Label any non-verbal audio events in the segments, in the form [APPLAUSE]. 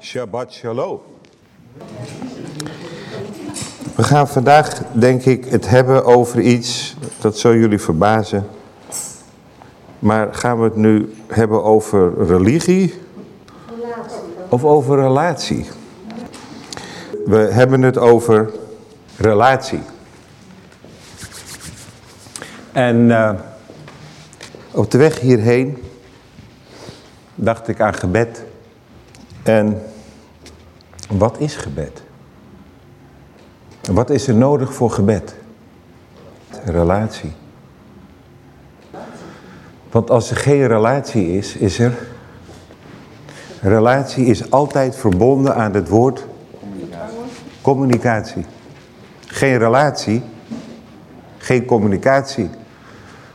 Shabbat Shalom. We gaan vandaag, denk ik, het hebben over iets, dat zal jullie verbazen. Maar gaan we het nu hebben over religie? Of over relatie? We hebben het over relatie. En uh, op de weg hierheen dacht ik aan gebed. En wat is gebed? Wat is er nodig voor gebed? Relatie. Want als er geen relatie is, is er... Relatie is altijd verbonden aan het woord... Communicatie. Geen relatie, geen communicatie.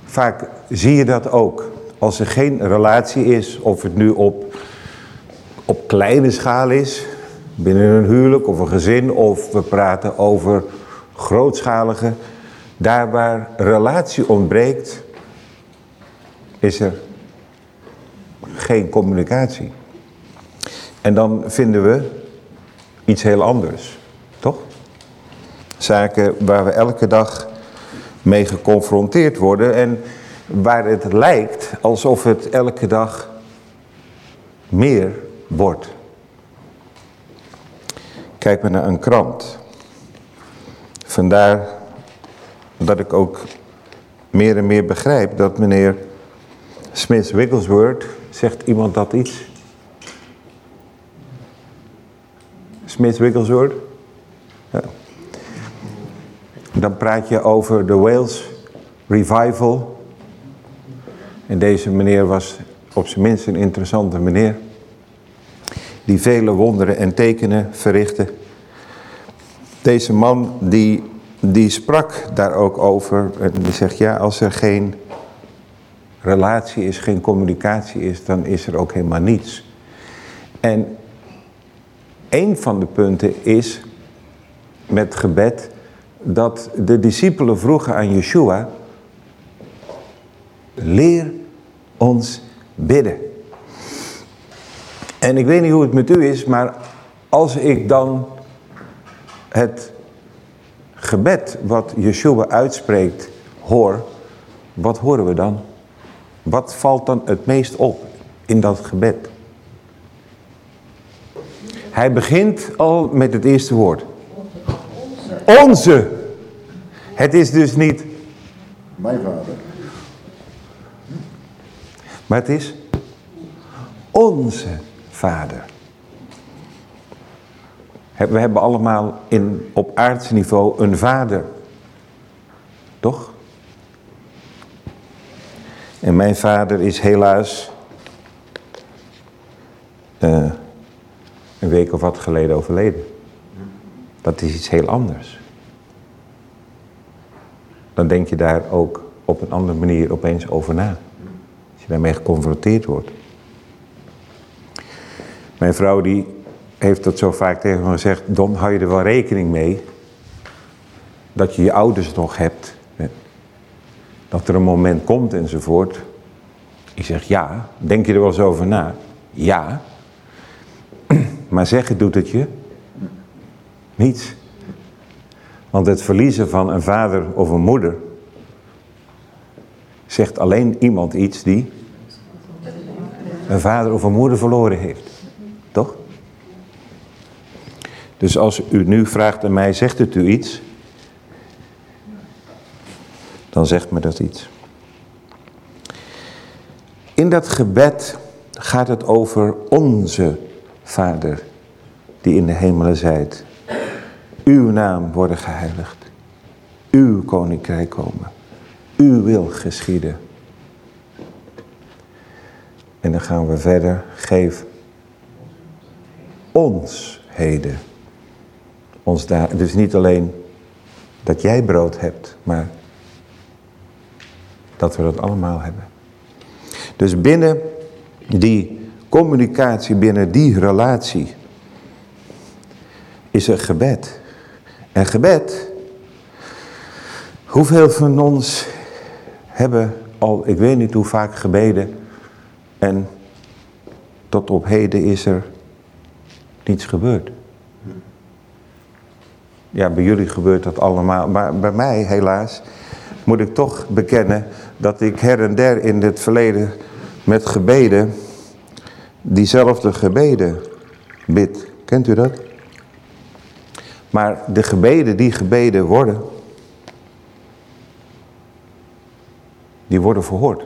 Vaak zie je dat ook. Als er geen relatie is, of het nu op, op kleine schaal is binnen een huwelijk of een gezin of we praten over grootschalige. Daar waar relatie ontbreekt, is er geen communicatie. En dan vinden we iets heel anders, toch? Zaken waar we elke dag mee geconfronteerd worden en waar het lijkt alsof het elke dag meer wordt. Kijk maar naar een krant. Vandaar dat ik ook meer en meer begrijp dat meneer Smith Wigglesworth, zegt iemand dat iets? Smith Wigglesworth? Ja. Dan praat je over de Wales Revival. En deze meneer was op zijn minst een interessante meneer die vele wonderen en tekenen verrichtte. Deze man die, die sprak daar ook over en die zegt ja als er geen relatie is, geen communicatie is, dan is er ook helemaal niets. En een van de punten is met gebed dat de discipelen vroegen aan Yeshua, leer ons bidden. En ik weet niet hoe het met u is, maar als ik dan het gebed wat Yeshua uitspreekt hoor, wat horen we dan? Wat valt dan het meest op in dat gebed? Hij begint al met het eerste woord. Onze. Het is dus niet... Mijn vader. Maar het is onze vader. We hebben allemaal in, op aardse niveau een vader. Toch? En mijn vader is helaas uh, een week of wat geleden overleden. Dat is iets heel anders. Dan denk je daar ook op een andere manier opeens over na. Als je daarmee geconfronteerd wordt. Mijn vrouw die heeft dat zo vaak tegen me gezegd, Don, hou je er wel rekening mee dat je je ouders nog hebt. Dat er een moment komt enzovoort. Ik zeg ja, denk je er wel eens over na? Ja. [CLEARS THROAT] Maar zeggen doet het je niets. Want het verliezen van een vader of een moeder zegt alleen iemand iets die een vader of een moeder verloren heeft. Toch? Dus als u nu vraagt aan mij, zegt het u iets? Dan zegt me dat iets. In dat gebed gaat het over onze Vader die in de hemelen zijt. Uw naam worden geheiligd. Uw koninkrijk komen. Uw wil geschieden. En dan gaan we verder. Geef ons heden. Ons daar, dus niet alleen dat jij brood hebt, maar dat we dat allemaal hebben. Dus binnen die communicatie, binnen die relatie is er gebed. En gebed, hoeveel van ons hebben al, ik weet niet hoe vaak gebeden en tot op heden is er niets gebeurd. Ja, bij jullie gebeurt dat allemaal, maar bij mij helaas moet ik toch bekennen dat ik her en der in het verleden met gebeden, diezelfde gebeden bid. Kent u dat? Maar de gebeden die gebeden worden, die worden verhoord.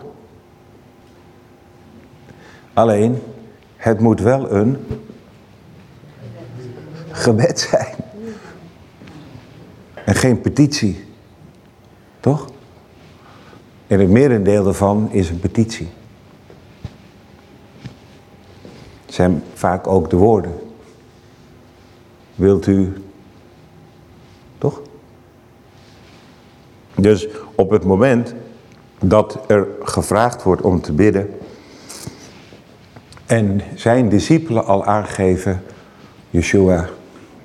Alleen, het moet wel een gebed zijn. En geen petitie. Toch? En het merendeel daarvan is een petitie. Het zijn vaak ook de woorden. Wilt u toch? Dus op het moment dat er gevraagd wordt om te bidden en zijn discipelen al aangeven, Yeshua,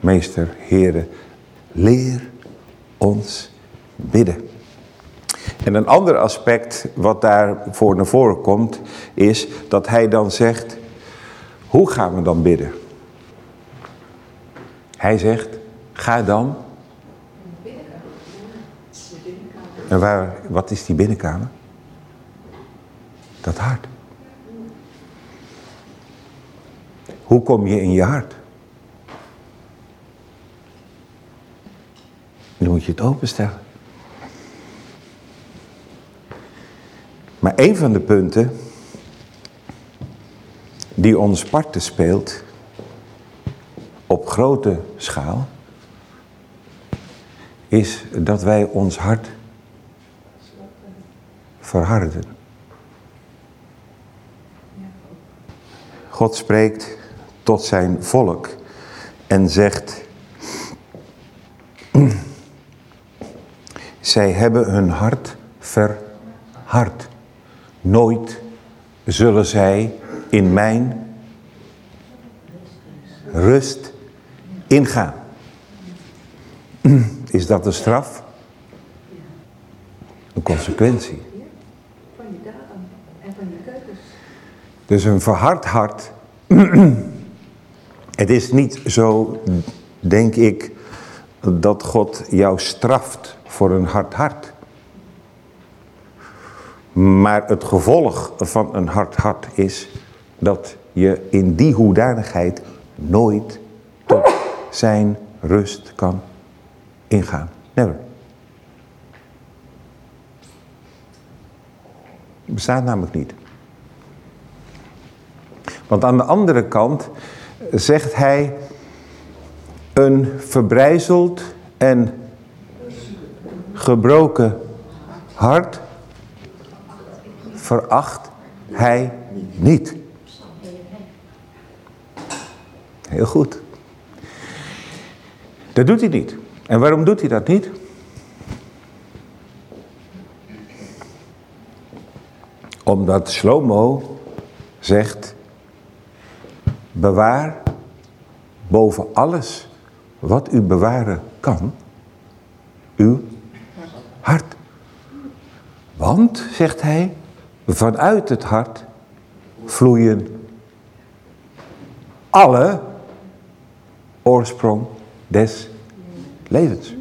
meester, heren, leer ons bidden. En een ander aspect wat daarvoor naar voren komt, is dat hij dan zegt, hoe gaan we dan bidden? Hij zegt, ga dan En waar, wat is die binnenkamer? Dat hart. Hoe kom je in je hart? Dan moet je het openstellen. Maar een van de punten die ons parten speelt op grote schaal, is dat wij ons hart verharden. God spreekt tot zijn volk en zegt, [CLEARS THROAT] zij hebben hun hart verhard. Nooit zullen zij in mijn rust ingaan. [CLEARS THROAT] Is dat een straf? Een consequentie. Dus een verhard hart. [CLEARS THROAT] het is niet zo, denk ik, dat God jou straft voor een hard hart. Maar het gevolg van een hard hart is dat je in die hoedanigheid nooit tot zijn rust kan ingaan. Never. Bestaat namelijk niet. Want aan de andere kant zegt hij een verbrijzeld en gebroken hart veracht hij niet. Heel goed. Dat doet hij niet. En waarom doet hij dat niet? Omdat Slomo zegt, bewaar boven alles wat u bewaren kan, uw hart. Want, zegt hij, vanuit het hart vloeien alle oorsprong des levens.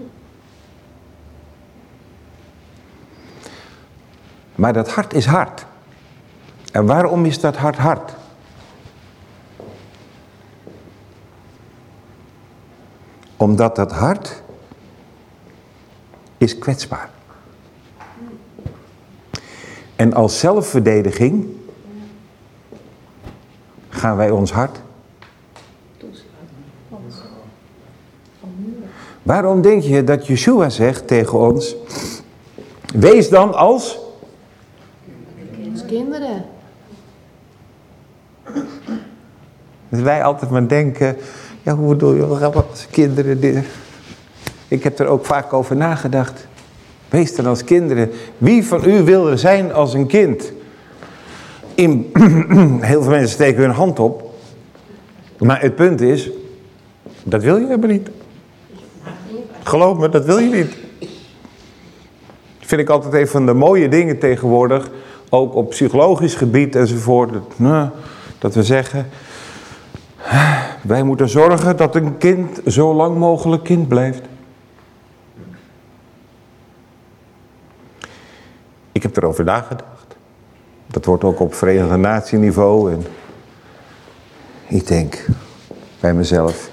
Maar dat hart is hard. En waarom is dat hart hard? Omdat dat hart is kwetsbaar. En als zelfverdediging gaan wij ons hart. Waarom denk je dat Yeshua zegt tegen ons, wees dan als... kinderen. Dat wij altijd maar denken, ja, hoe bedoel je, als kinderen... Dit? Ik heb er ook vaak over nagedacht. Wees als kinderen. Wie van u wil er zijn als een kind? In, [CLEARS THROAT] heel veel mensen steken hun hand op. Maar het punt is, dat wil je helemaal niet. Geloof me, dat wil je niet. Vind ik altijd een van de mooie dingen tegenwoordig. Ook op psychologisch gebied enzovoort. Nou, dat we zeggen, wij moeten zorgen dat een kind zo lang mogelijk kind blijft. Ik heb erover nagedacht. Dat wordt ook op Verenigde Natie niveau. En ik denk bij mezelf.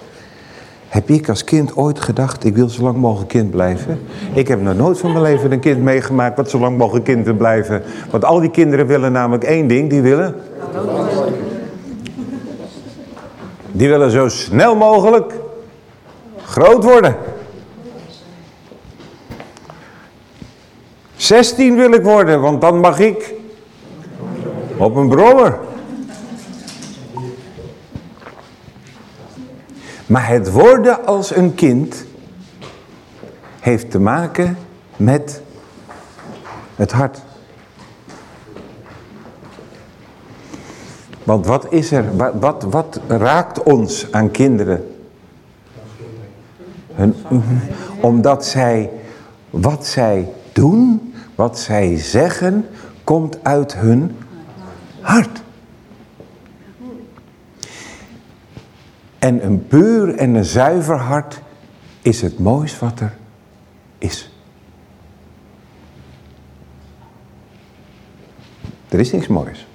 Heb ik als kind ooit gedacht, ik wil zo lang mogelijk kind blijven? Ik heb nog nooit van mijn leven een kind meegemaakt wat zo lang mogelijk kind wil blijven. Want al die kinderen willen namelijk één ding, die willen... Die willen zo snel mogelijk groot worden. 16 wil ik worden, want dan mag ik op een brommer. Maar het worden als een kind heeft te maken met het hart. Want wat is er, wat, wat, wat raakt ons aan kinderen? Hun, omdat zij, wat zij doen, wat zij zeggen, komt uit hun hart. En een puur en een zuiver hart is het mooist wat er is. Er is niks moois.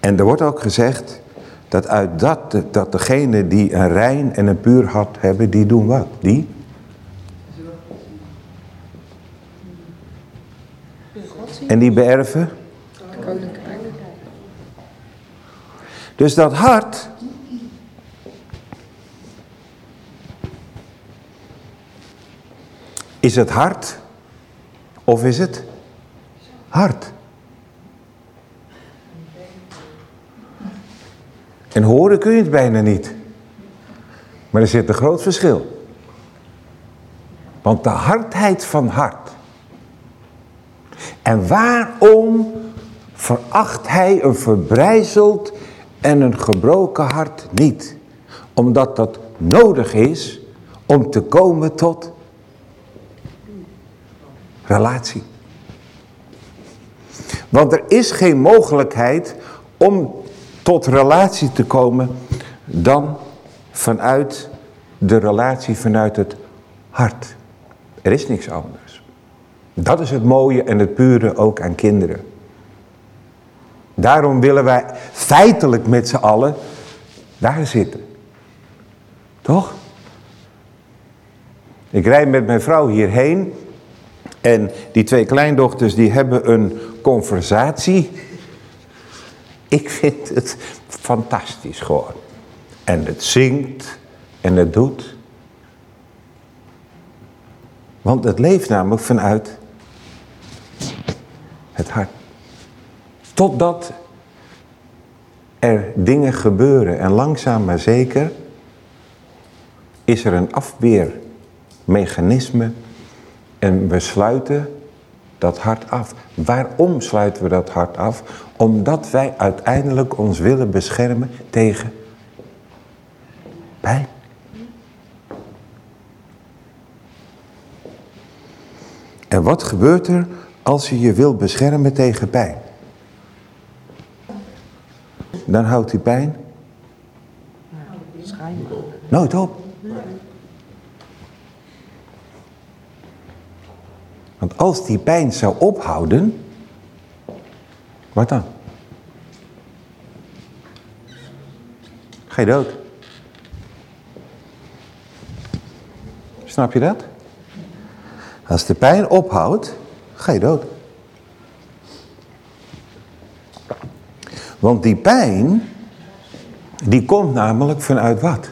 En er wordt ook gezegd dat uit dat, dat degene die een rein en een puur hart hebben, die doen wat? Die? En die beërven? Dus dat hart Is het hart of is het hart? En horen kun je het bijna niet. Maar er zit een groot verschil. Want de hardheid van hart. En waarom veracht hij een verbrijzeld en een gebroken hart niet? Omdat dat nodig is om te komen tot relatie. Want er is geen mogelijkheid om tot relatie te komen dan vanuit de relatie vanuit het hart. Er is niks anders. Dat is het mooie en het pure ook aan kinderen. Daarom willen wij feitelijk met z'n allen daar zitten. Toch? Ik rijd met mijn vrouw hierheen en die twee kleindochters die hebben een conversatie. Ik vind het fantastisch gewoon. En het zingt en het doet. Want het leeft namelijk vanuit het hart. Totdat er dingen gebeuren en langzaam maar zeker is er een afweermechanisme en we sluiten dat hart af. Waarom sluiten we dat hart af? Omdat wij uiteindelijk ons willen beschermen tegen pijn. En wat gebeurt er als je je wil beschermen tegen pijn? Dan houdt die pijn nooit op. Want als die pijn zou ophouden, wat dan? Ga je dood. Snap je dat? Als de pijn ophoudt, ga je dood. Want die pijn, die komt namelijk vanuit wat?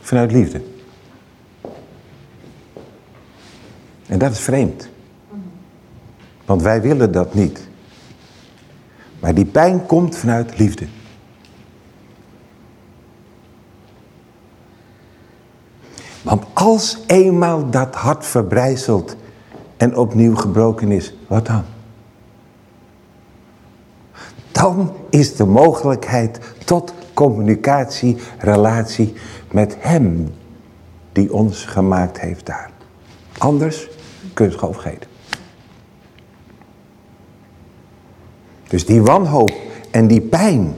Vanuit liefde. En dat is vreemd. Want wij willen dat niet. Maar die pijn komt vanuit liefde. Want als eenmaal dat hart verbrijzelt en opnieuw gebroken is, wat dan? Dan is de mogelijkheid tot communicatie, relatie met hem die ons gemaakt heeft daar. Anders kun je het gewoon vergeten. Dus die wanhoop en die pijn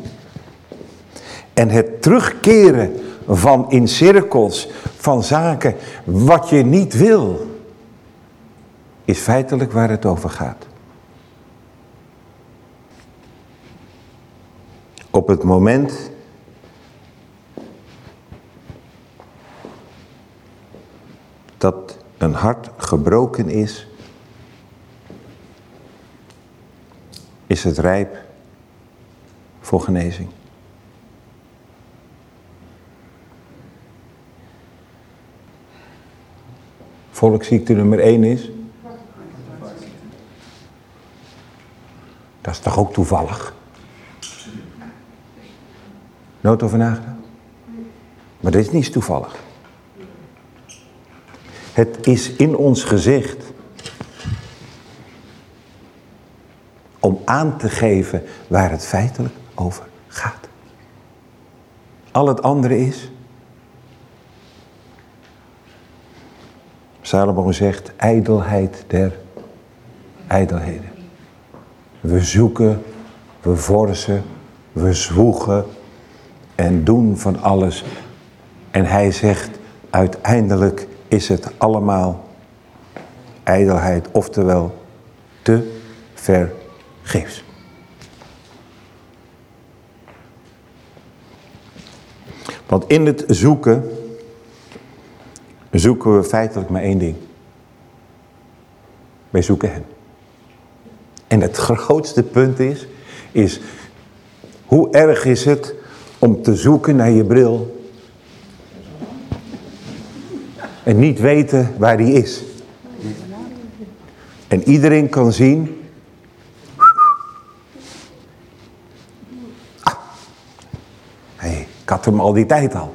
en het terugkeren van in cirkels van zaken wat je niet wil, is feitelijk waar het over gaat. Op het moment dat een hart gebroken is, is het rijp voor genezing. Volksziekte nummer 1 is? Dat is toch ook toevallig? Nooit over nagedacht? Maar dit is niet toevallig. Het is in ons gezicht om aan te geven waar het feitelijk over gaat. Al het andere is. Salomo zegt ijdelheid der ijdelheden. We zoeken, we vorsen, we zwoegen en doen van alles. En hij zegt uiteindelijk is het allemaal ijdelheid, oftewel te vergeefs. Want in het zoeken, zoeken we feitelijk maar één ding. Wij zoeken hem. En het grootste punt is, is hoe erg is het om te zoeken naar je bril en niet weten waar die is. En iedereen kan zien. Ah, hey, ik had hem al die tijd al.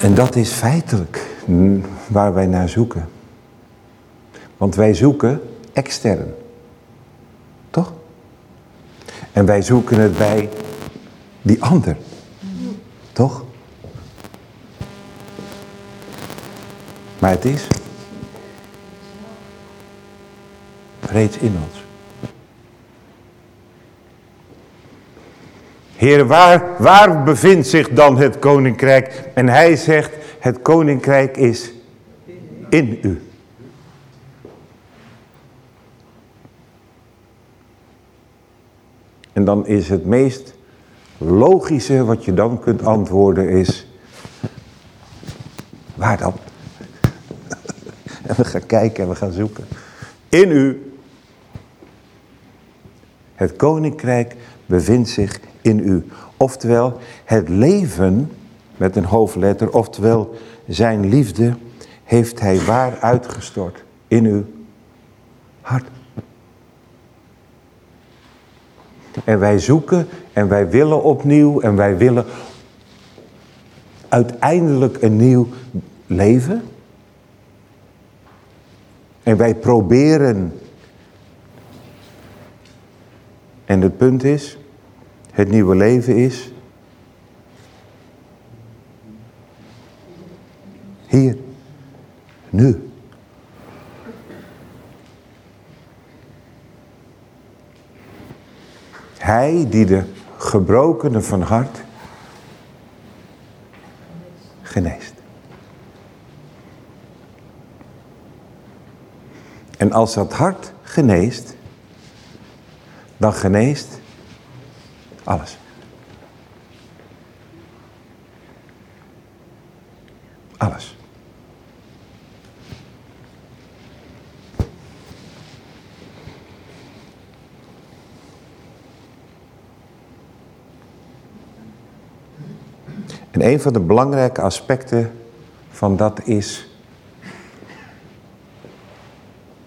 En dat is feitelijk waar wij naar zoeken. Want wij zoeken extern. En wij zoeken het bij die ander. Toch? Maar het is reeds in ons. Heer, waar, waar bevindt zich dan het koninkrijk? En hij zegt, het koninkrijk is in u. En dan is het meest logische wat je dan kunt antwoorden is, waar dan? En [LAUGHS] we gaan kijken en we gaan zoeken. In u. Het koninkrijk bevindt zich in u. Oftewel, het leven met een hoofdletter, oftewel zijn liefde, heeft hij waar uitgestort in uw hart. En wij zoeken en wij willen opnieuw en wij willen uiteindelijk een nieuw leven. En wij proberen. En het punt is, het nieuwe leven is hier, nu. Hij die de gebrokenen van hart geneest. En als dat hart geneest, dan geneest alles. Alles. En een van de belangrijke aspecten van dat is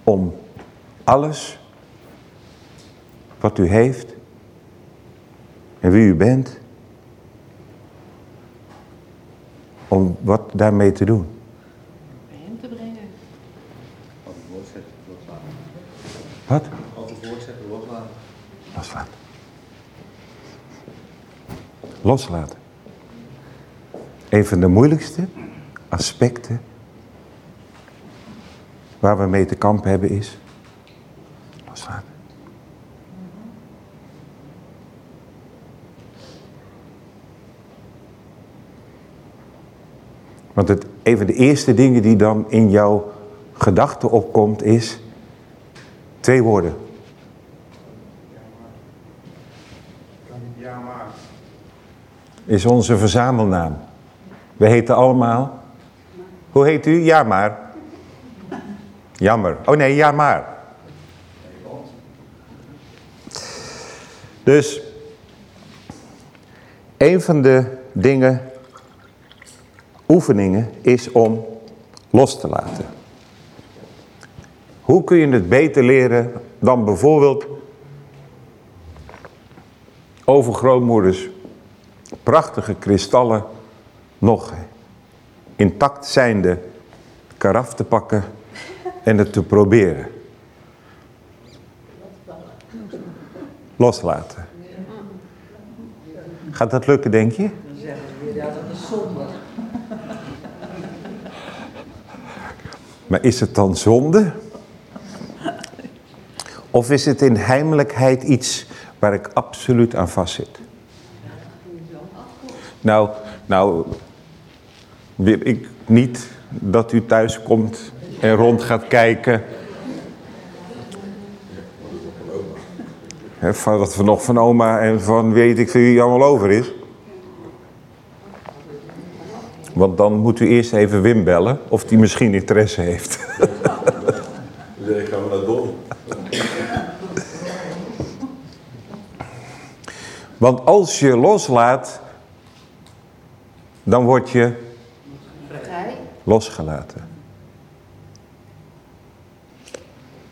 om alles wat u heeft en wie u bent, om wat daarmee te doen. Bij hem te brengen. Altijd voortzetten, loslaten. Wat? Altijd voortzetten, loslaten. Loslaten. Loslaten. Een van de moeilijkste aspecten waar we mee te kampen hebben is loslaten. Want het, een van de eerste dingen die dan in jouw gedachten opkomt is twee woorden. Is onze verzamelnaam. We heten allemaal. Hoe heet u? Ja maar. Jammer. Oh nee, ja maar. Dus een van de dingen, oefeningen, is om los te laten. Hoe kun je het beter leren dan bijvoorbeeld overgrootmoeders prachtige kristallen nog intact zijnde karaf te pakken en het te proberen. Loslaten. Gaat dat lukken, denk je? Dan ja, dat is zonde. Maar is het dan zonde? Of is het in heimelijkheid iets waar ik absoluut aan vastzit? Nou, nou, wil ik niet dat u thuis komt en rond gaat kijken. Hè, van wat er nog van oma en van weet ik veel wie allemaal over is. Want dan moet u eerst even Wim bellen of die misschien interesse heeft. [LAUGHS] Ik, gaan we naar Don. Want als je loslaat, dan word je. Losgelaten.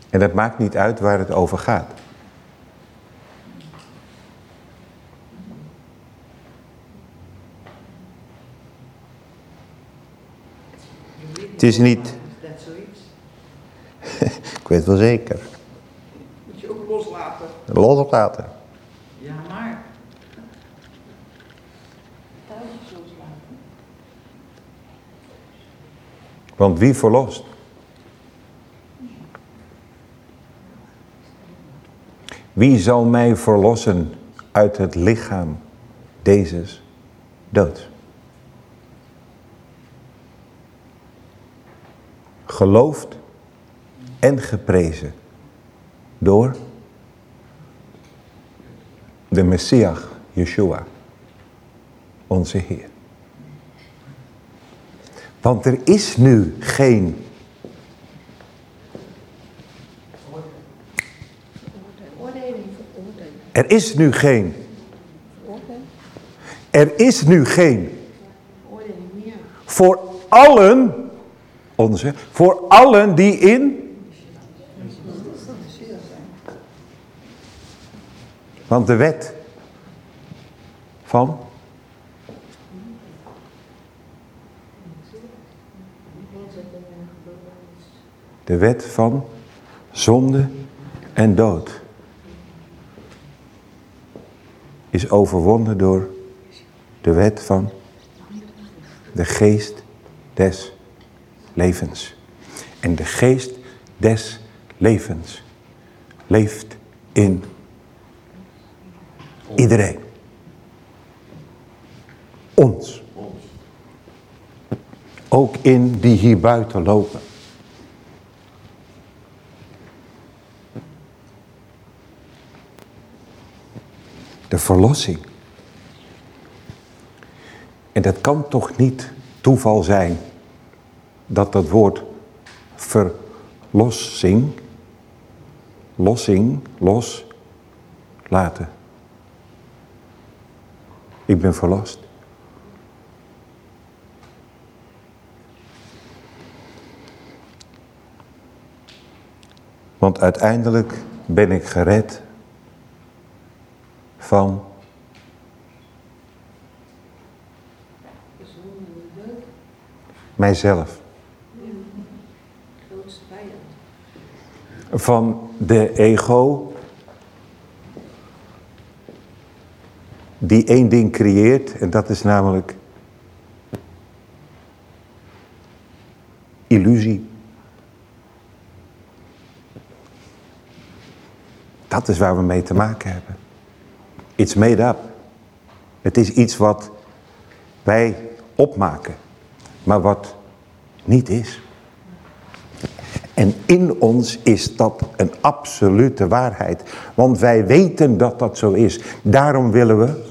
En het maakt niet uit waar het over gaat. Het is niet, Is dat zoiets? ik weet wel zeker, Moet je ook loslaten. loslaten. Ja, maar. Thuis loslaten. Want wie verlost? Wie zal mij verlossen uit het lichaam Dezes dood? Geloofd en geprezen door de Messias, Yeshua, onze Heer. Want er is nu geen Er is nu geen. Er is nu geen. Voor allen, onze, voor allen die in. Want de wet van. De wet van zonde en dood is overwonnen door de wet van de geest des levens. En de geest des levens leeft in iedereen. Ons. Ook in die hier buiten lopen. De verlossing. En dat kan toch niet toeval zijn dat dat woord verlossing, lossing, los, laten. Ik ben verlost. Want uiteindelijk ben ik gered van mijzelf. Van de ego die één ding creëert en dat is namelijk illusie. Dat is waar we mee te maken hebben. It's made up. Het is iets wat wij opmaken, maar wat niet is. En in ons is dat een absolute waarheid. Want wij weten dat dat zo is. Daarom willen we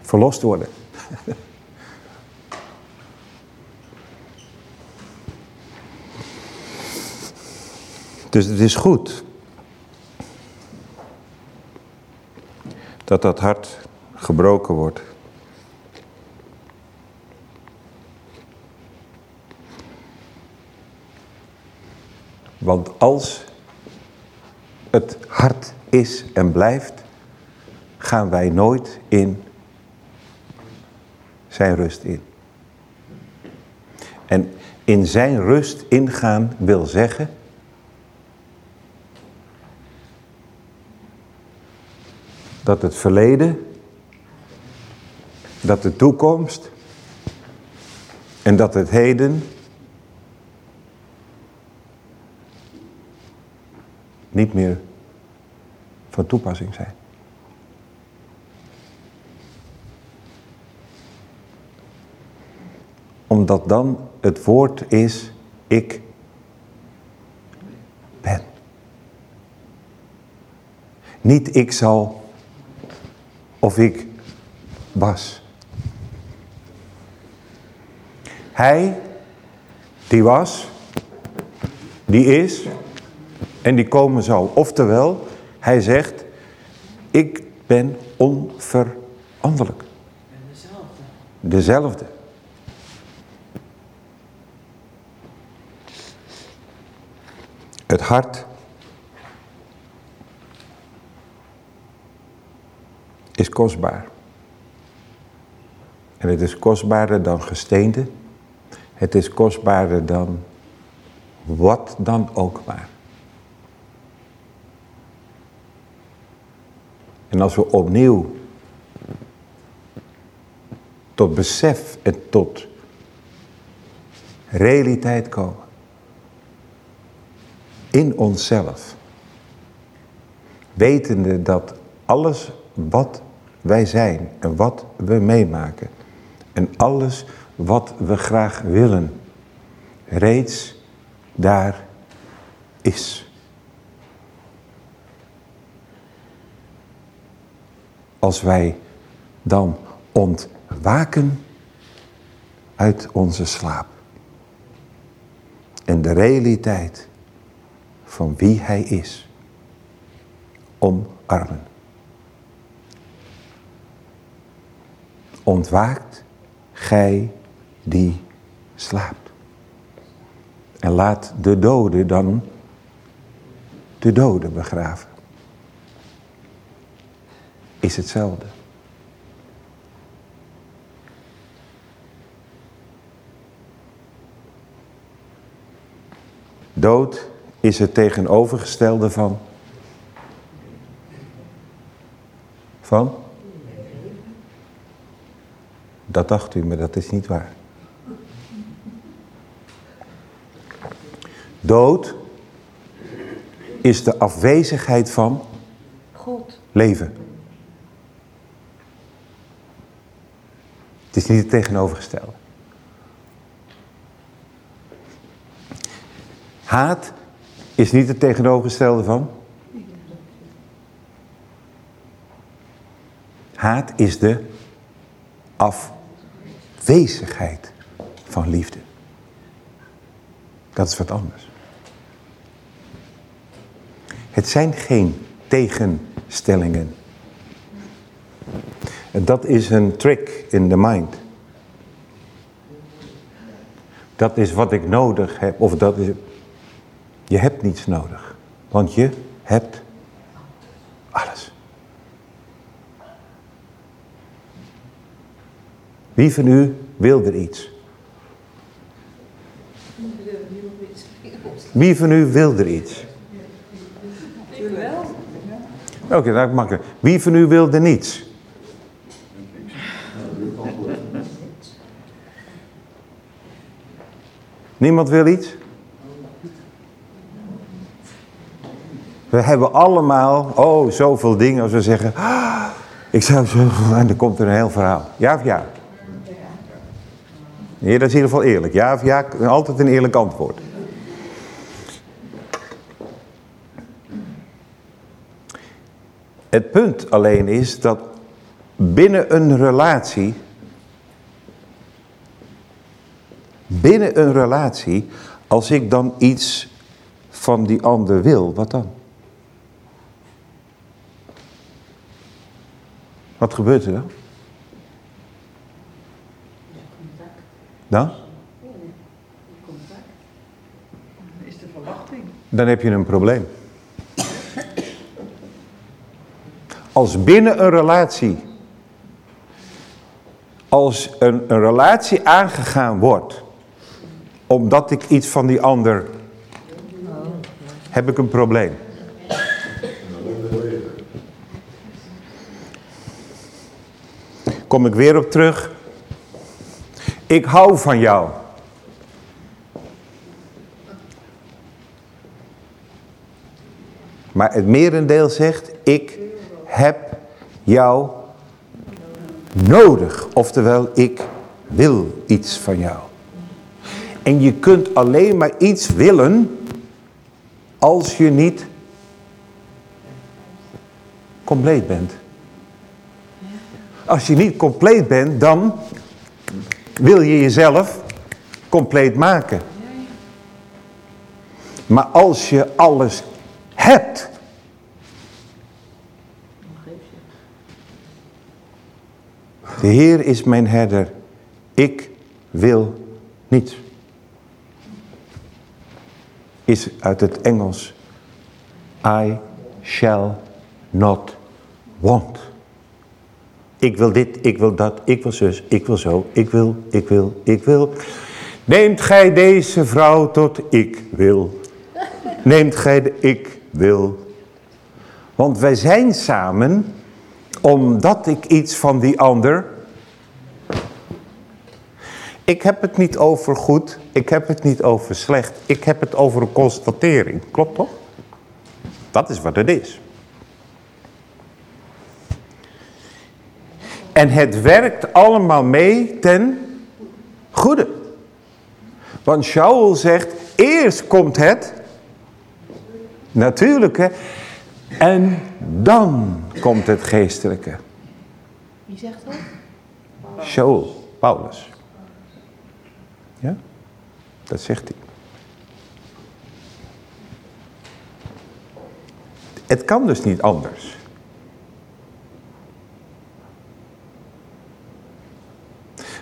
verlost worden. [LAUGHS] Dus het is goed dat dat hart gebroken wordt. Want als het hart is en blijft, gaan wij nooit in zijn rust in. En in zijn rust ingaan wil zeggen dat het verleden, dat de toekomst en dat het heden niet meer van toepassing zijn. Omdat dan het woord is, ik ben. Niet ik zal of ik was. Hij, die was, die is en die komen zal. Oftewel, hij zegt, ik ben onveranderlijk. Dezelfde. Dezelfde. Het hart is kostbaar. En het is kostbaarder dan gesteente. Het is kostbaarder dan wat dan ook maar. En als we opnieuw tot besef en tot realiteit komen. In onszelf. Wetende dat alles wat wij zijn en wat we meemaken. En alles wat we graag willen. Reeds daar is. Als wij dan ontwaken uit onze slaap. En de realiteit van wie hij is. Omarmen. Ontwaakt gij die slaapt. En laat de doden dan de doden begraven. Is hetzelfde. Dood is het tegenovergestelde van. Van? Dat dacht u, maar dat is niet waar. Dood is de afwezigheid van God. leven. Het is niet het tegenovergestelde. Haat is niet het tegenovergestelde van. Haat is de afwezigheid van liefde. Dat is wat anders. Het zijn geen tegenstellingen. En dat is een trick in de mind. Dat is wat ik nodig heb, of dat is... Je hebt niets nodig, want je hebt alles. Wie van u wil er iets? Wie van u wil er iets? Ik wel. Oké, dat is makkelijk. Wie van u wilde niets? Niemand wil iets? We hebben allemaal, oh, zoveel dingen als we zeggen. "Ah, ik zou zo, en dan komt er een heel verhaal. Ja of ja? Ja, dat is in ieder geval eerlijk. Ja of ja, altijd een eerlijk antwoord. Het punt alleen is dat binnen een relatie, binnen een relatie, als ik dan iets van die ander wil, wat dan? Wat gebeurt er dan? Dan? Is de verwachting. Dan heb je een probleem. Als binnen een relatie, als een, een relatie aangegaan wordt, omdat ik iets van die ander, heb ik een probleem. Kom ik weer op terug. Ik hou van jou. Maar het merendeel zegt, ik heb jou nodig. Oftewel, ik wil iets van jou. En je kunt alleen maar iets willen als je niet compleet bent. Als je niet compleet bent, dan wil je jezelf compleet maken. Maar als je alles hebt, de Heer is mijn herder, ik wil niets. Is uit het Engels, I shall not want. Ik wil dit, ik wil dat, ik wil zus, ik wil zo, ik wil, ik wil, ik wil. Neemt gij deze vrouw tot ik wil. Neemt gij de ik wil. Want wij zijn samen omdat ik iets van die ander... Ik heb het niet over goed, ik heb het niet over slecht. Ik heb het over een constatering. Klopt toch? Dat is wat het is. En het werkt allemaal mee ten goede. Want Shaul zegt, eerst komt het natuurlijke en dan komt het geestelijke. Wie zegt dat? Shaul, Paulus. Ja, dat zegt hij. Het kan dus niet anders.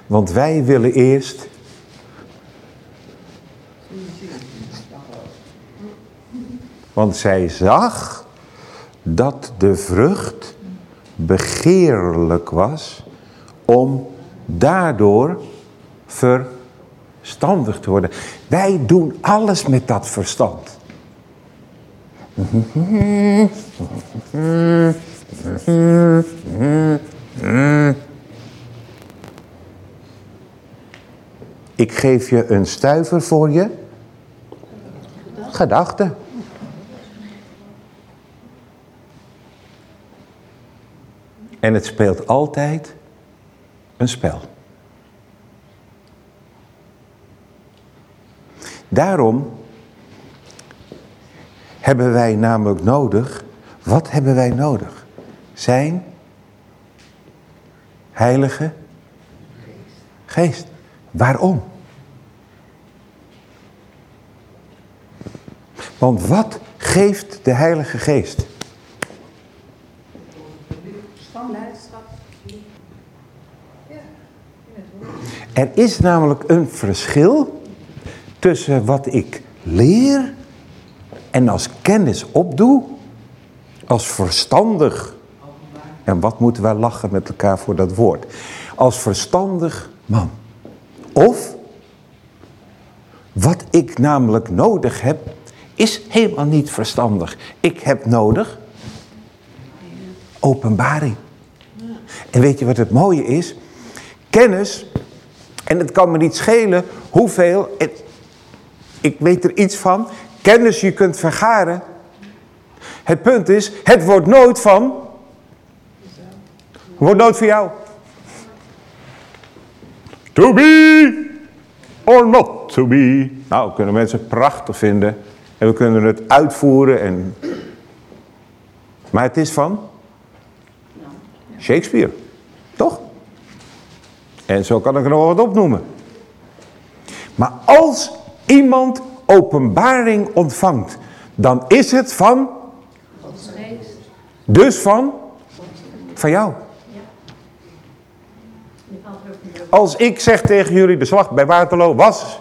Want wij willen eerst Want zij zag dat de vrucht begeerlijk was om daardoor verstandig te worden. Wij doen alles met dat verstand. Ik geef je een stuiver voor je gedachte. En het speelt altijd een spel. Daarom hebben wij namelijk nodig, wat hebben wij nodig? Zijn heilige geest. Waarom? Want wat geeft de heilige geest? Er is namelijk een verschil tussen wat ik leer en als kennis opdoe, als verstandig. En wat moeten wij lachen met elkaar voor dat woord? Als verstandig man. Of wat ik namelijk nodig heb is helemaal niet verstandig. Ik heb nodig openbaring. En weet je wat het mooie is? Kennis, en het kan me niet schelen hoeveel, ik weet er iets van, kennis je kunt vergaren. Het punt is, het wordt nooit van, wordt nooit van jou. To be or not to be. Nou, kunnen mensen prachtig vinden. En we kunnen het uitvoeren. En... Maar het is van Shakespeare. Toch? En zo kan ik er nog wat opnoemen. Maar als iemand openbaring ontvangt, dan is het van... Dus van? Van jou. Als ik zeg tegen jullie, de slag bij Waterloo was...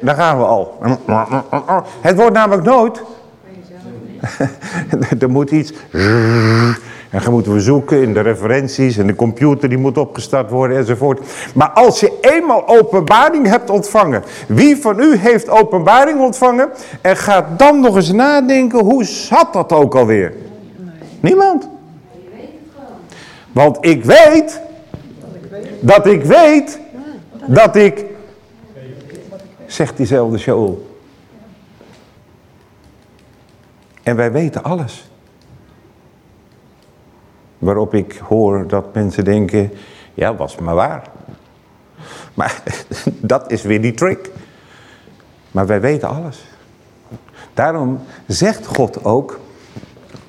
daar gaan we al. Het wordt namelijk nooit... [LAUGHS] er moet iets... En dan moeten we zoeken in de referenties en de computer die moet opgestart worden enzovoort. Maar als je eenmaal openbaring hebt ontvangen. Wie van u heeft openbaring ontvangen? En gaat dan nog eens nadenken, hoe zat dat ook alweer? Niemand. Want ik weet, dat ik weet, dat ik, zegt diezelfde Shaul. En wij weten alles. Waarop ik hoor dat mensen denken, ja, was maar waar. Maar [LAUGHS] dat is weer die trick. Maar wij weten alles. Daarom zegt God ook,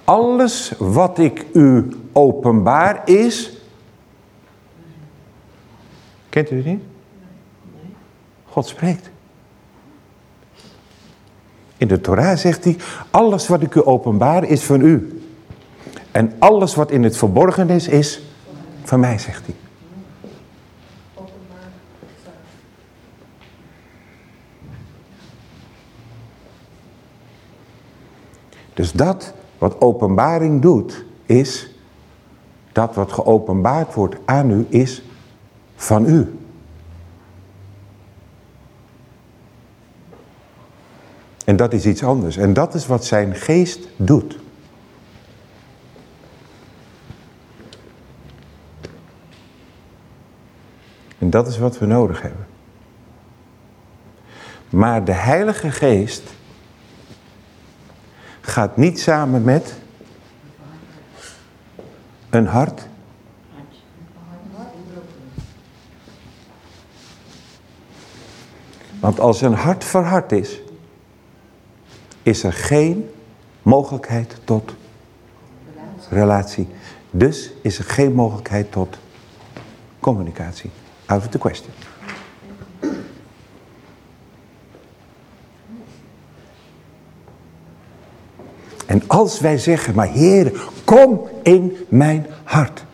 alles wat ik u openbaar is... Kent u het niet? God spreekt. In de Torah zegt hij, alles wat ik u openbaar is van u. En alles wat in het verborgen is, is van mij, zegt hij. Dus dat wat openbaring doet, is dat wat geopenbaard wordt aan u, is van u. En dat is iets anders. En dat is wat zijn geest doet. En dat is wat we nodig hebben. Maar de Heilige Geest gaat niet samen met een hart. Want als een hart verhard is, is er geen mogelijkheid tot relatie. Dus is er geen mogelijkheid tot communicatie. Out of the question. En als wij zeggen, maar Heer, kom in mijn hart.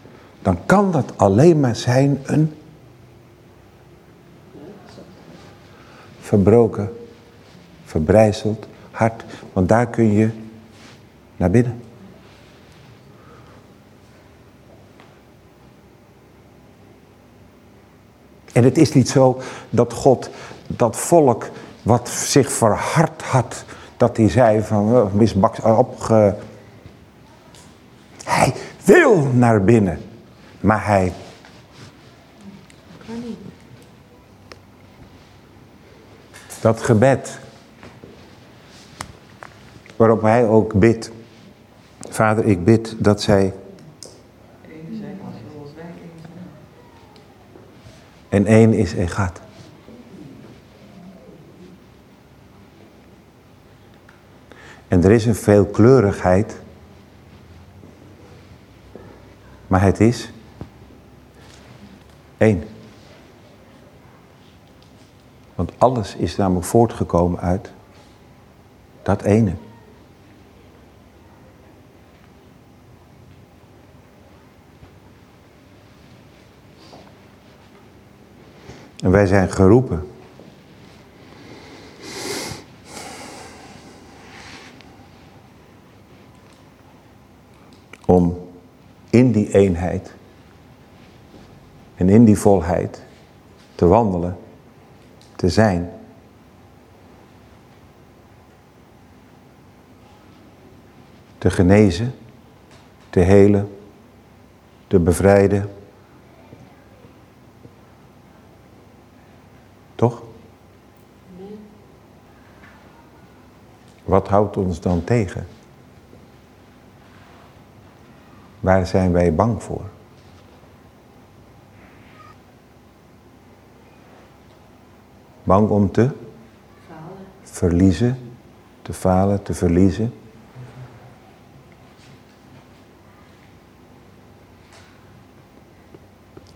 Dan kan dat alleen maar zijn een verbroken, verbrijzeld hart. Want daar kun je naar binnen. En het is niet zo dat God dat volk wat zich verhard had, dat hij zei van oh, misbaks opge... Hij wil naar binnen, maar hij... Dat gebed, waarop hij ook bidt. Vader, ik bid dat zij En één is Egat. En er is een veelkleurigheid. Maar het is één. Want alles is namelijk voortgekomen uit dat ene. En wij zijn geroepen. Om in die eenheid en in die volheid te wandelen te zijn. Te genezen, te helen, te bevrijden. Toch? Wat houdt ons dan tegen? Waar zijn wij bang voor? Bang om te Falen. verliezen, te falen, te verliezen.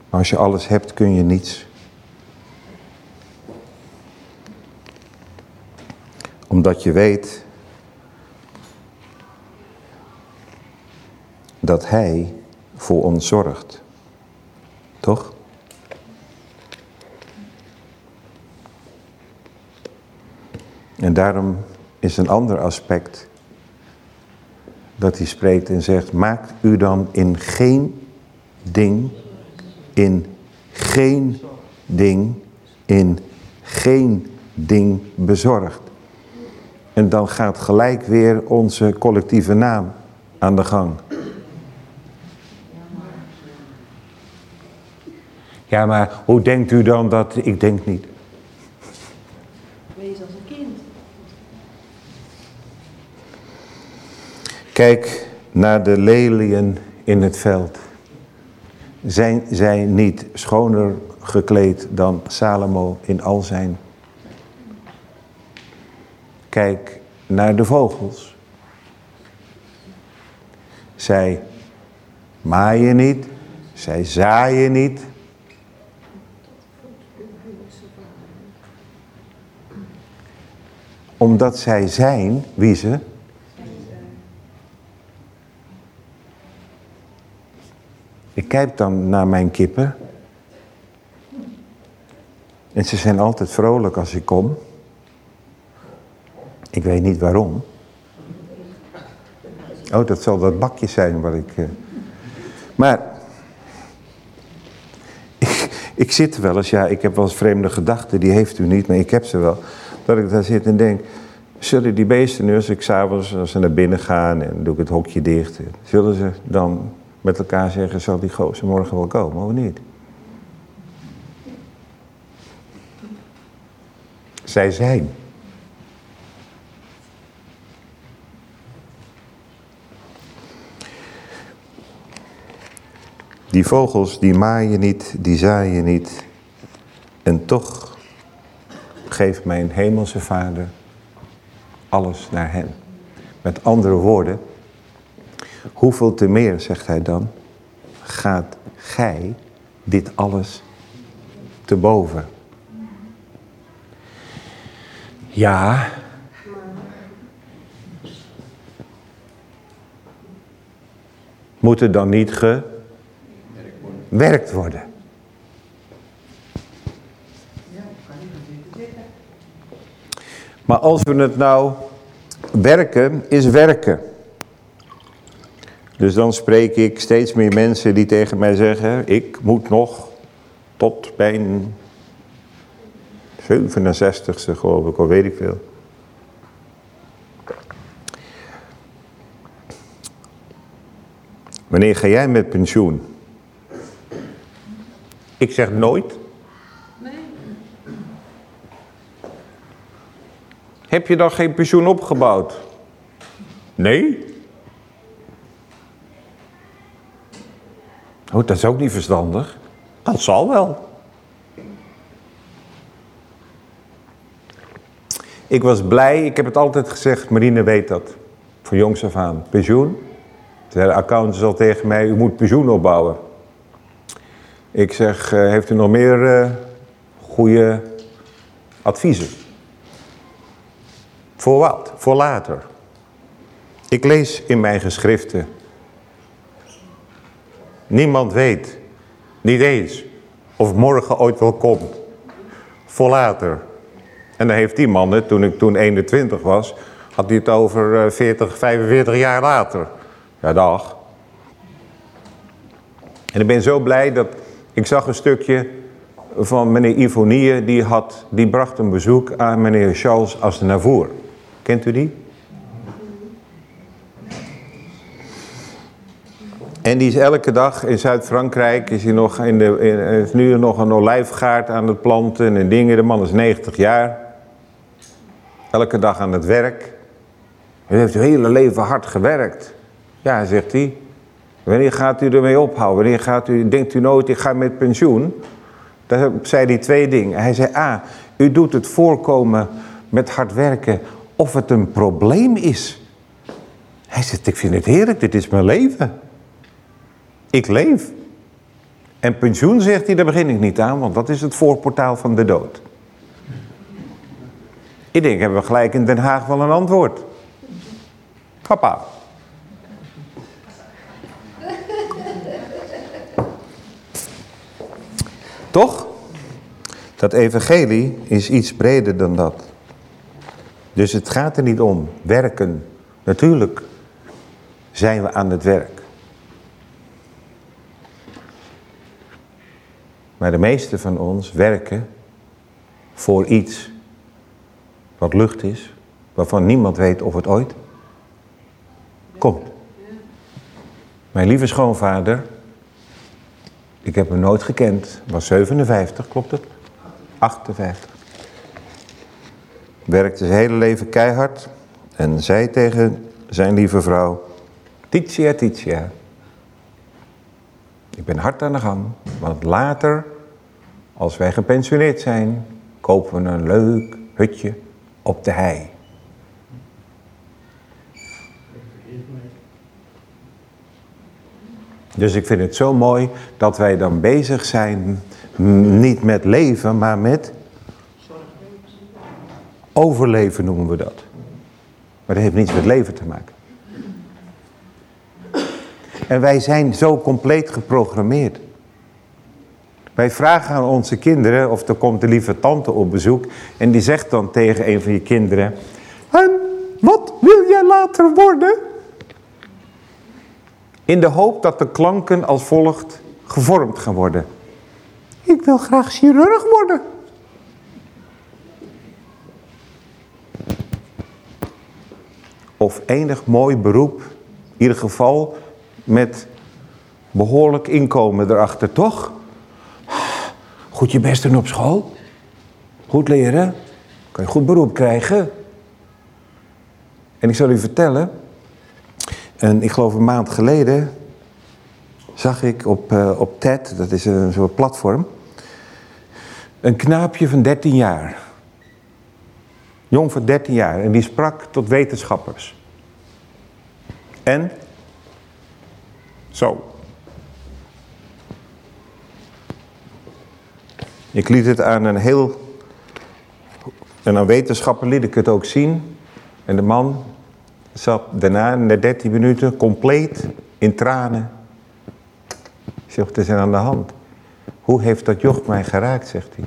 Als je alles hebt, kun je niets. Omdat je weet dat Hij voor ons zorgt. Toch? En daarom is een ander aspect dat hij spreekt en zegt, maakt u dan in geen ding, in geen ding, in geen ding bezorgd. En dan gaat gelijk weer onze collectieve naam aan de gang. Ja, maar hoe denkt u dan dat... Ik denk niet. Wees als een kind. Kijk naar de leliën in het veld. Zijn zij niet schoner gekleed dan Salomo in al zijn? Kijk naar de vogels. Zij maaien niet, zij zaaien niet. Omdat zij zijn wie ze Ik kijk dan naar mijn kippen. En ze zijn altijd vrolijk als ik kom. Ik weet niet waarom. Oh, dat zal dat bakje zijn waar ik... eh, Maar... [LAUGHS] Ik, zit wel eens, ja, ik heb wel eens vreemde gedachten, die heeft u niet, maar ik heb ze wel. Dat ik daar zit en denk, zullen die beesten nu, als ik s'avonds, als ze naar binnen gaan en doe ik het hokje dicht, zullen ze dan met elkaar zeggen, zal die gozer morgen wel komen of niet? Zij zijn. Die vogels, die maaien niet, die zaaien niet. En toch geeft mijn hemelse vader alles naar hen. Met andere woorden, hoeveel te meer, zegt hij dan, gaat gij dit alles te boven? Ja. Moet er dan niet gewerkt worden? Maar als we het nou werken, is werken. Dus dan spreek ik steeds meer mensen die tegen mij zeggen, ik moet nog tot mijn 67ste geloof ik, of weet ik veel. Wanneer ga jij met pensioen? Ik zeg nooit. Nee. Heb je dan geen pensioen opgebouwd? Nee. Oh, dat is ook niet verstandig. Dat zal wel. Ik was blij, ik heb het altijd gezegd, Marine weet dat. Van jongs af aan. Pensioen. De accountant al tegen mij, u moet pensioen opbouwen. Ik zeg, eh, heeft u nog meer eh, goede adviezen? Voor wat? Voor later. Ik lees in mijn geschriften. Niemand weet, niet eens, of morgen ooit wel komt. Voor later. En dan heeft die man het, toen ik toen 21 was, had hij het over eh, 40, 45 jaar later. Ja, dag. En ik ben zo blij dat ik zag een stukje van meneer Ivonie, die, had, die bracht een bezoek aan meneer Charles Aznavour. Kent u die? En die is elke dag in Zuid-Frankrijk, is, hij nog in de, in, is nu nog een olijfgaard aan het planten en dingen. De man is 90 jaar. Elke dag aan het werk. Hij heeft zijn hele leven hard gewerkt. Ja, zegt hij. Wanneer gaat u ermee ophouden? Wanneer gaat u, denkt u nooit, ik ga met pensioen? Daar zei hij twee dingen. Hij zei, A, u doet het voorkomen met hard werken of het een probleem is. Hij zegt, ik vind het heerlijk, dit is mijn leven. Ik leef. En pensioen, zegt hij, daar begin ik niet aan, want dat is het voorportaal van de dood. Ik denk, hebben we gelijk in Den Haag wel een antwoord. Papa. Toch? Dat evangelie is iets breder dan dat. Dus het gaat er niet om werken. Natuurlijk zijn we aan het werk. Maar de meeste van ons werken voor iets wat lucht is, waarvan niemand weet of het ooit komt. Mijn lieve schoonvader, ik heb hem nooit gekend, was 57, klopt het? 58. Werkte zijn hele leven keihard en zei tegen zijn lieve vrouw, Titia, Titia, ik ben hard aan de gang, want later, als wij gepensioneerd zijn, kopen we een leuk hutje op de hei. Dus ik vind het zo mooi dat wij dan bezig zijn, niet met leven, maar met overleven noemen we dat. Maar dat heeft niets met leven te maken. En wij zijn zo compleet geprogrammeerd. Wij vragen aan onze kinderen, of er komt de lieve tante op bezoek... en die zegt dan tegen een van je kinderen... En wat wil jij later worden? In de hoop dat de klanken als volgt gevormd gaan worden. Ik wil graag chirurg worden. Of enig mooi beroep, in ieder geval met behoorlijk inkomen erachter, toch? Goed je best doen op school. Goed leren. Kan je goed beroep krijgen. En ik zal u vertellen. En ik geloof een maand geleden zag ik op, uh, op TED, dat is een soort platform, een knaapje van 13 jaar. Jong van 13 jaar. En die sprak tot wetenschappers. En zo. Ik liet het aan een heel... En aan wetenschapper liet ik het ook zien. En de man zat daarna, na 13 minuten, compleet in tranen. Ik zeg, wat is er aan de hand? Hoe heeft dat joch mij geraakt, zegt hij.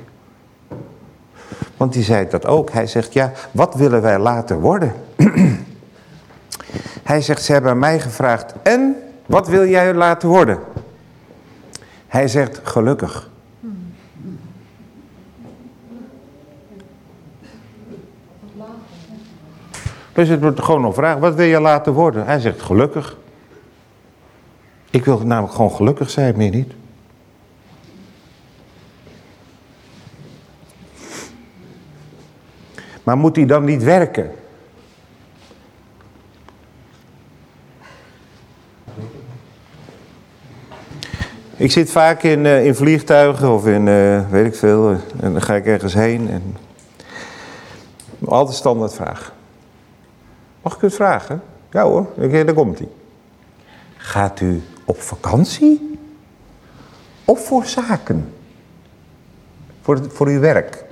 Want die zei dat ook. Hij zegt, ja, wat willen wij later worden? [CLEARS THROAT] hij zegt, ze hebben mij gevraagd, en wat wil jij laten worden? Hij zegt, gelukkig. Dus het wordt gewoon een vraag, wat wil je laten worden? Hij zegt, gelukkig. Ik wil namelijk gewoon gelukkig zijn, meer niet. Maar moet hij dan niet werken? Ik zit vaak in, uh, in vliegtuigen of in, uh, weet ik veel, en dan ga ik ergens heen. En... Altijd standaard vraag. Mag ik u het vragen? Ja hoor, daar komt hij. Gaat u op vakantie? Of voor zaken? Voor, voor uw werk?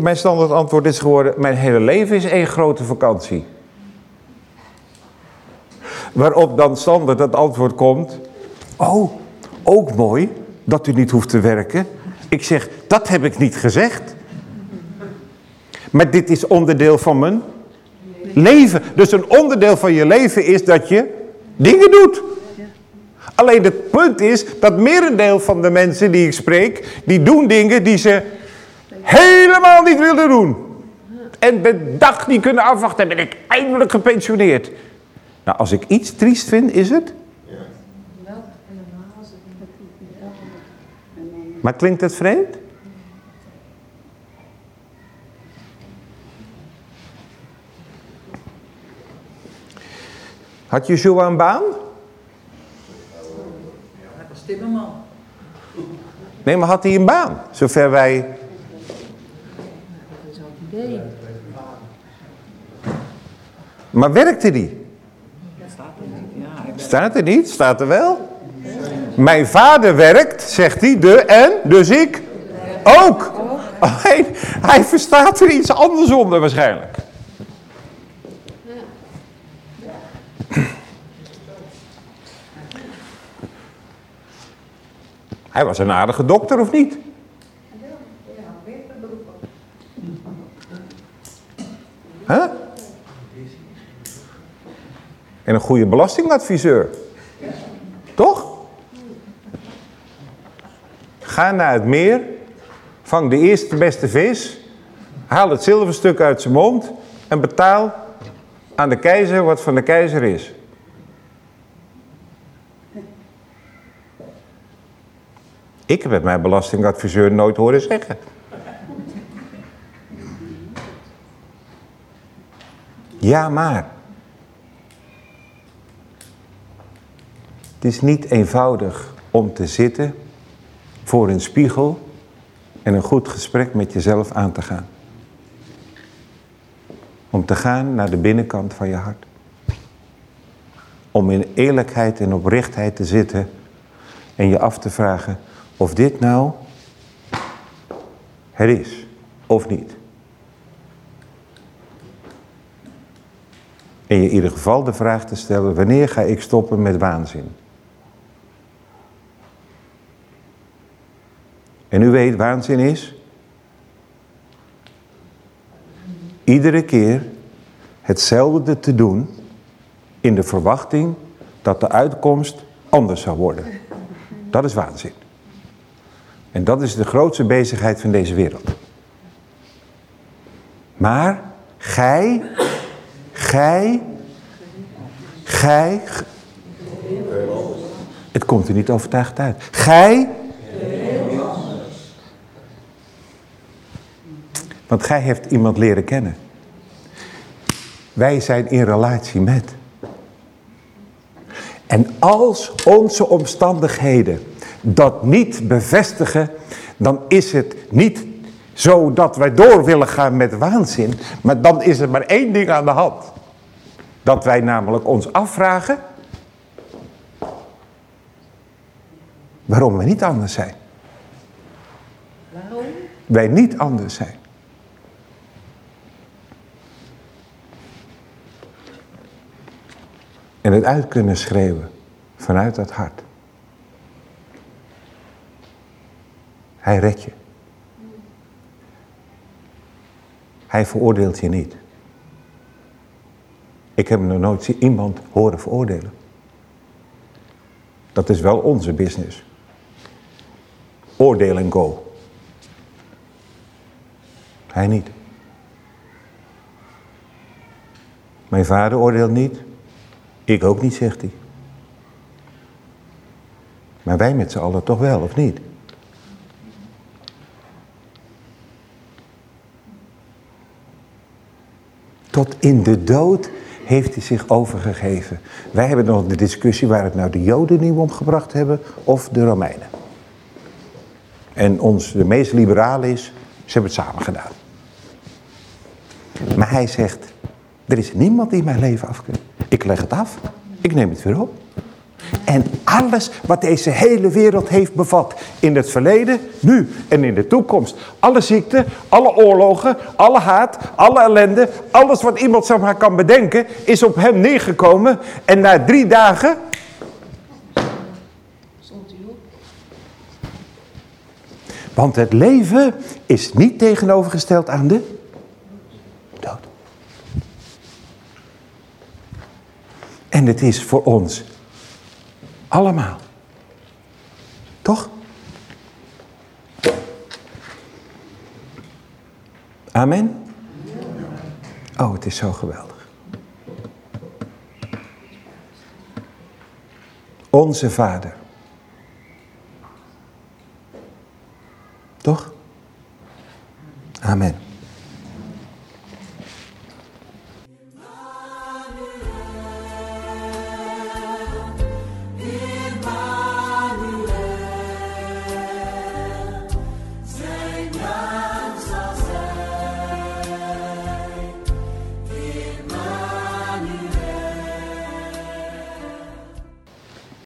Mijn standaard antwoord is geworden, mijn hele leven is één grote vakantie. Waarop dan standaard het antwoord komt. Oh, ook mooi dat u niet hoeft te werken. Ik zeg, dat heb ik niet gezegd. Maar dit is onderdeel van mijn leven. Dus een onderdeel van je leven is dat je dingen doet. Alleen het punt is dat merendeel van de mensen die ik spreek, die doen dingen die ze helemaal niet willen doen. En de dag die kunnen afwachten, ben ik eindelijk gepensioneerd. Nou, als ik iets triest vind, is het... Maar klinkt het vreemd? Had Joshua een baan? Hij was timmerman. Nee, maar had hij een baan? Zover wij... Dat is ook het idee. Maar werkte die? Staat er niet. Staat er niet? Staat er wel? Mijn vader werkt, zegt hij, de en, dus ik ook. Alleen, hij verstaat er iets anders onder waarschijnlijk. Hij was een aardige dokter, of niet? En een goede belastingadviseur. Toch? Ga naar het meer, vang de eerste beste vis, haal het zilverstuk uit zijn mond en betaal aan de keizer wat van de keizer is. Ik heb het mijn belastingadviseur nooit horen zeggen. Ja, maar. Het is niet eenvoudig om te zitten voor een spiegel en een goed gesprek met jezelf aan te gaan. Om te gaan naar de binnenkant van je hart. Om in eerlijkheid en oprechtheid te zitten en je af te vragen of dit nou het is of niet. En je in ieder geval de vraag te stellen, wanneer ga ik stoppen met waanzin? En u weet, waanzin is? Iedere keer hetzelfde te doen in de verwachting dat de uitkomst anders zou worden. Dat is waanzin. En dat is de grootste bezigheid van deze wereld. Maar gij, gij, gij, het komt er niet overtuigd uit. Gij, want gij heeft iemand leren kennen. Wij zijn in relatie met. En als onze omstandigheden dat niet bevestigen, dan is het niet zo dat wij door willen gaan met waanzin, maar dan is er maar één ding aan de hand. Dat wij namelijk ons afvragen waarom we niet anders zijn. Waarom? Wij niet anders zijn. En het uit kunnen schreeuwen vanuit dat hart. Hij redt je. Hij veroordeelt je niet. Ik heb nog nooit iemand horen veroordelen. Dat is wel onze business. Oordeel en go. Hij niet. Mijn vader oordeelt niet. Ik ook niet, zegt hij. Maar wij met z'n allen toch wel, of niet? Tot in de dood heeft hij zich overgegeven. Wij hebben nog de discussie waar het nou de Joden nieuw omgebracht hebben of de Romeinen. En ons, de meest liberale is, ze hebben het samen gedaan. Maar hij zegt, er is niemand die mijn leven af. Ik leg het af, ik neem het weer op. En alles wat deze hele wereld heeft bevat. In het verleden, nu en in de toekomst. Alle ziekte, alle oorlogen, alle haat, alle ellende. Alles wat iemand zomaar kan bedenken is op hem neergekomen. En na drie dagen Stond u op? Want het leven is niet tegenovergesteld aan de dood. En het is voor ons allemaal Toch? Amen? Oh, het is zo geweldig. Onze Vader. Toch? Amen.